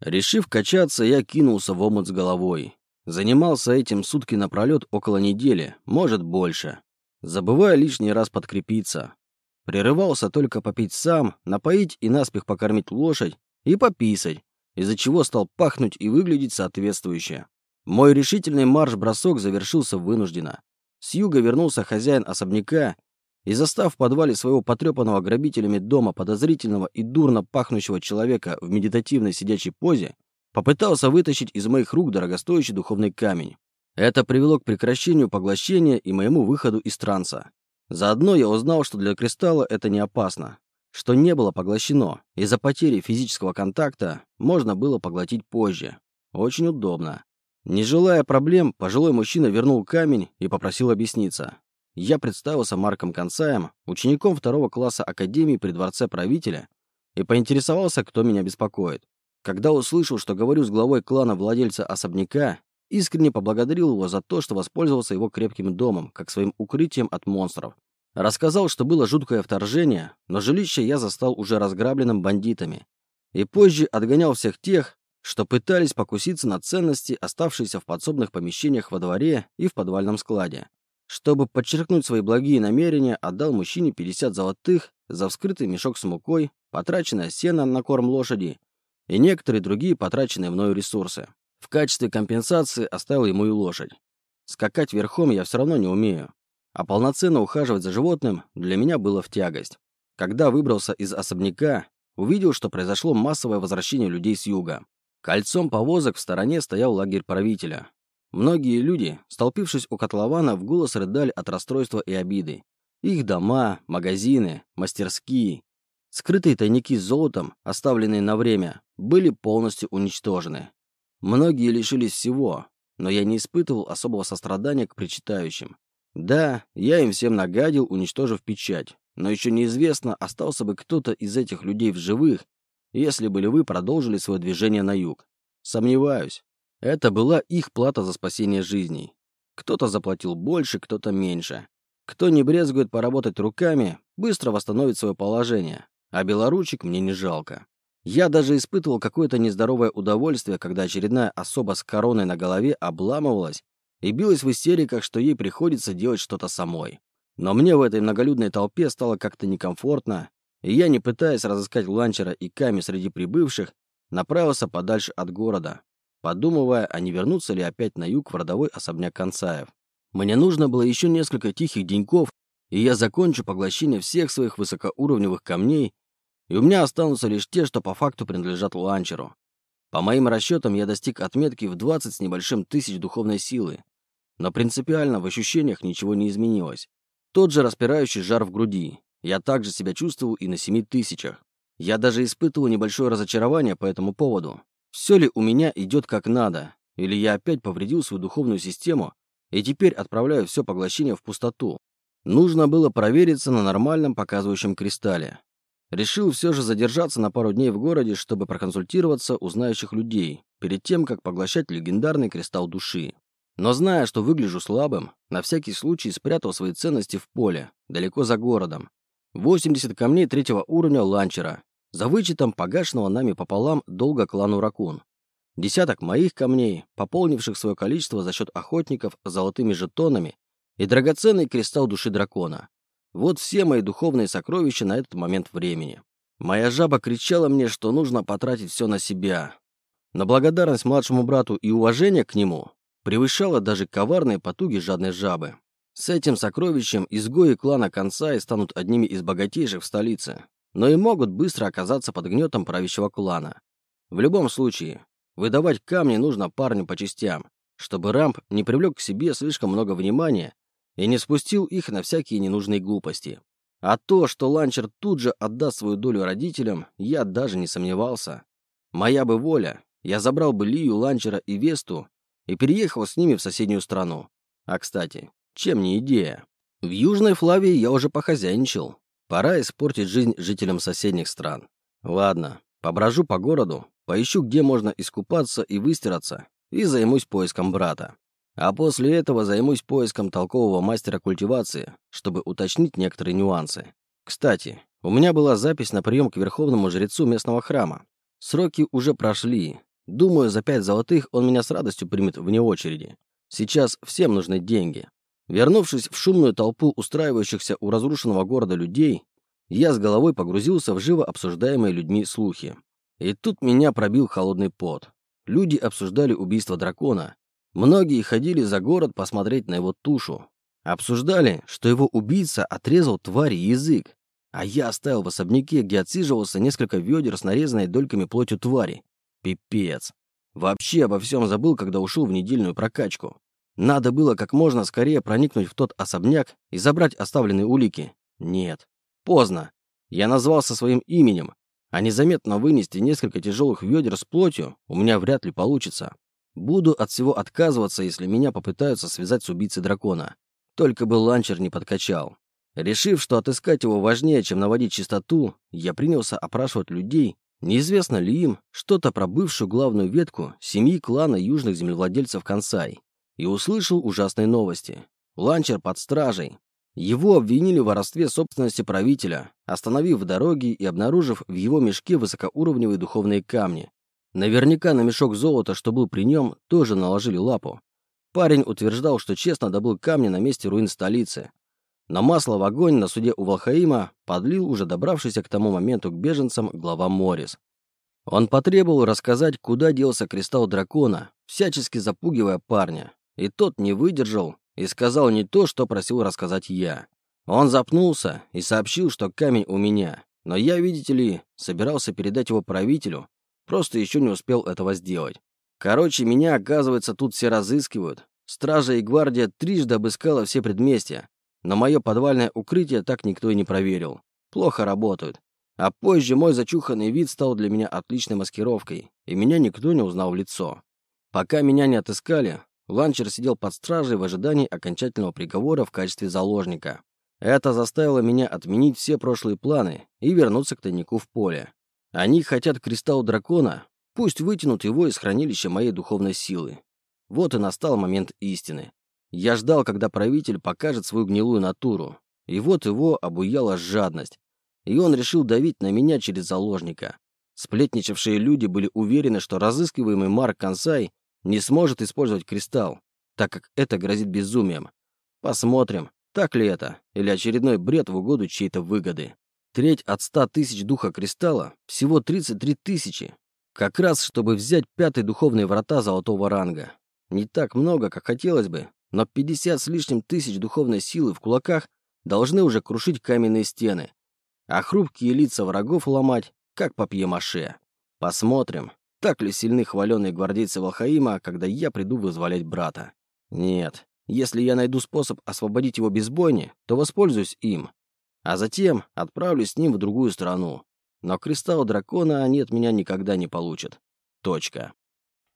Решив качаться, я кинулся в омут с головой. Занимался этим сутки напролет около недели, может больше. Забывая лишний раз подкрепиться. Прерывался только попить сам, напоить и наспех покормить лошадь и пописать, из-за чего стал пахнуть и выглядеть соответствующе. Мой решительный марш-бросок завершился вынужденно. С юга вернулся хозяин особняка и, застав в подвале своего потрепанного грабителями дома подозрительного и дурно пахнущего человека в медитативной сидячей позе, попытался вытащить из моих рук дорогостоящий духовный камень. Это привело к прекращению поглощения и моему выходу из транса. Заодно я узнал, что для кристалла это не опасно, что не было поглощено. Из-за потери физического контакта можно было поглотить позже. Очень удобно. Не желая проблем, пожилой мужчина вернул камень и попросил объясниться. Я представился Марком Концаем, учеником второго класса Академии при дворце правителя, и поинтересовался, кто меня беспокоит. Когда услышал, что говорю с главой клана владельца особняка, искренне поблагодарил его за то, что воспользовался его крепким домом, как своим укрытием от монстров. Рассказал, что было жуткое вторжение, но жилище я застал уже разграбленным бандитами. И позже отгонял всех тех, что пытались покуситься на ценности, оставшиеся в подсобных помещениях во дворе и в подвальном складе. Чтобы подчеркнуть свои благие намерения, отдал мужчине 50 золотых за вскрытый мешок с мукой, потраченное сено на корм лошади и некоторые другие потраченные мною ресурсы. В качестве компенсации оставил ему и лошадь. Скакать верхом я все равно не умею, а полноценно ухаживать за животным для меня было в тягость. Когда выбрался из особняка, увидел, что произошло массовое возвращение людей с юга. Кольцом повозок в стороне стоял лагерь правителя, Многие люди, столпившись у котлована, в голос рыдали от расстройства и обиды. Их дома, магазины, мастерские, скрытые тайники с золотом, оставленные на время, были полностью уничтожены. Многие лишились всего, но я не испытывал особого сострадания к причитающим. Да, я им всем нагадил, уничтожив печать, но еще неизвестно, остался бы кто-то из этих людей в живых, если бы львы продолжили свое движение на юг. Сомневаюсь. Это была их плата за спасение жизней. Кто-то заплатил больше, кто-то меньше. Кто не брезгует поработать руками, быстро восстановит свое положение. А белоручек мне не жалко. Я даже испытывал какое-то нездоровое удовольствие, когда очередная особа с короной на голове обламывалась и билась в истериках, что ей приходится делать что-то самой. Но мне в этой многолюдной толпе стало как-то некомфортно, и я, не пытаясь разыскать ланчера и Ками среди прибывших, направился подальше от города, подумывая, а не вернуться ли опять на юг в родовой особняк Концаев. Мне нужно было еще несколько тихих деньков, и я закончу поглощение всех своих высокоуровневых камней, и у меня останутся лишь те, что по факту принадлежат ланчеру. По моим расчетам, я достиг отметки в 20 с небольшим тысяч духовной силы, но принципиально в ощущениях ничего не изменилось. Тот же распирающий жар в груди. Я также себя чувствовал и на семи тысячах. Я даже испытывал небольшое разочарование по этому поводу. Все ли у меня идет как надо, или я опять повредил свою духовную систему и теперь отправляю все поглощение в пустоту. Нужно было провериться на нормальном показывающем кристалле. Решил все же задержаться на пару дней в городе, чтобы проконсультироваться у знающих людей, перед тем, как поглощать легендарный кристалл души. Но зная, что выгляжу слабым, на всякий случай спрятал свои ценности в поле, далеко за городом. 80 камней третьего уровня ланчера, за вычетом погашенного нами пополам долга клану Ракун. Десяток моих камней, пополнивших свое количество за счет охотников золотыми жетонами и драгоценный кристалл души дракона. Вот все мои духовные сокровища на этот момент времени. Моя жаба кричала мне, что нужно потратить все на себя. На благодарность младшему брату и уважение к нему превышало даже коварные потуги жадной жабы. С этим сокровищем изгои клана Конца и станут одними из богатейших в столице но и могут быстро оказаться под гнетом правящего клана. В любом случае, выдавать камни нужно парню по частям, чтобы Рамп не привлек к себе слишком много внимания и не спустил их на всякие ненужные глупости. А то, что ланчер тут же отдаст свою долю родителям, я даже не сомневался. Моя бы воля, я забрал бы Лию, ланчера и Весту и переехал с ними в соседнюю страну. А кстати, чем не идея? В Южной Флавии я уже похозяйничал, Пора испортить жизнь жителям соседних стран. Ладно, поброжу по городу, поищу, где можно искупаться и выстираться, и займусь поиском брата. А после этого займусь поиском толкового мастера культивации, чтобы уточнить некоторые нюансы. Кстати, у меня была запись на прием к верховному жрецу местного храма. Сроки уже прошли, Думаю, за пять золотых он меня с радостью примет вне очереди. Сейчас всем нужны деньги. Вернувшись в шумную толпу устраивающихся у разрушенного города людей, я с головой погрузился в живо обсуждаемые людьми слухи. И тут меня пробил холодный пот. Люди обсуждали убийство дракона. Многие ходили за город посмотреть на его тушу. Обсуждали, что его убийца отрезал твари язык, а я оставил в особняке, где отсиживался несколько ведер с нарезанной дольками плотью твари. Пипец. Вообще обо всем забыл, когда ушел в недельную прокачку. Надо было как можно скорее проникнуть в тот особняк и забрать оставленные улики. Нет. Поздно. Я назвался своим именем, а незаметно вынести несколько тяжелых ведер с плотью у меня вряд ли получится. Буду от всего отказываться, если меня попытаются связать с убийцей дракона. Только бы ланчер не подкачал. Решив, что отыскать его важнее, чем наводить чистоту, я принялся опрашивать людей, неизвестно ли им что-то про бывшую главную ветку семьи клана южных землевладельцев Кансай, и услышал ужасные новости. Ланчер под стражей. Его обвинили в воровстве собственности правителя, остановив в дороге и обнаружив в его мешке высокоуровневые духовные камни. Наверняка на мешок золота, что был при нем, тоже наложили лапу. Парень утверждал, что честно добыл камни на месте руин столицы, но масло в огонь на суде у Волхаима подлил уже добравшийся к тому моменту к беженцам глава Морис. Он потребовал рассказать, куда делся кристалл дракона, всячески запугивая парня. И тот не выдержал и сказал не то, что просил рассказать я. Он запнулся и сообщил, что камень у меня. Но я, видите ли, собирался передать его правителю, просто еще не успел этого сделать. Короче, меня, оказывается, тут все разыскивают. Стража и гвардия трижды обыскала все предместья, но мое подвальное укрытие так никто и не проверил. Плохо работают. А позже мой зачуханный вид стал для меня отличной маскировкой, и меня никто не узнал в лицо. Пока меня не отыскали, Ланчер сидел под стражей в ожидании окончательного приговора в качестве заложника. Это заставило меня отменить все прошлые планы и вернуться к тайнику в поле. Они хотят кристалл дракона, пусть вытянут его из хранилища моей духовной силы. Вот и настал момент истины. Я ждал, когда правитель покажет свою гнилую натуру. И вот его обуяла жадность. И он решил давить на меня через заложника. Сплетничавшие люди были уверены, что разыскиваемый Марк Консай не сможет использовать кристалл, так как это грозит безумием. Посмотрим, так ли это, или очередной бред в угоду чьей-то выгоды. Треть от ста тысяч духа кристалла – всего 33 тысячи. Как раз, чтобы взять пятый духовные врата золотого ранга. Не так много, как хотелось бы, но 50 с лишним тысяч духовной силы в кулаках должны уже крушить каменные стены, а хрупкие лица врагов ломать, как папье-маше. Посмотрим, так ли сильны хваленные гвардейцы Волхаима, когда я приду вызволять брата. Нет, если я найду способ освободить его без бойни, то воспользуюсь им. А затем отправлюсь с ним в другую страну. Но кристалл дракона они от меня никогда не получат. Точка.